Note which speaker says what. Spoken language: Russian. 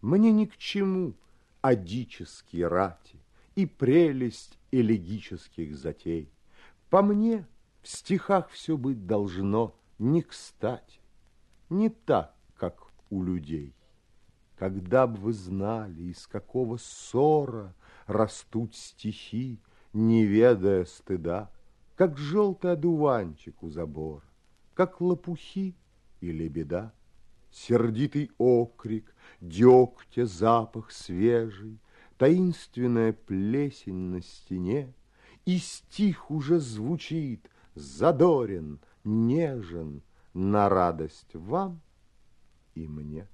Speaker 1: Мне ни к чему адические рати И прелесть элегических затей. По мне в стихах все быть должно не кстати, Не так, как у людей. Когда б вы знали, из какого ссора Растут стихи, не ведая стыда, Как желтый одуванчик у забора, Как лопухи или беда. Сердитый окрик, дегтя запах свежий, Таинственная плесень на стене, И стих уже звучит, задорен, нежен, На радость вам и мне.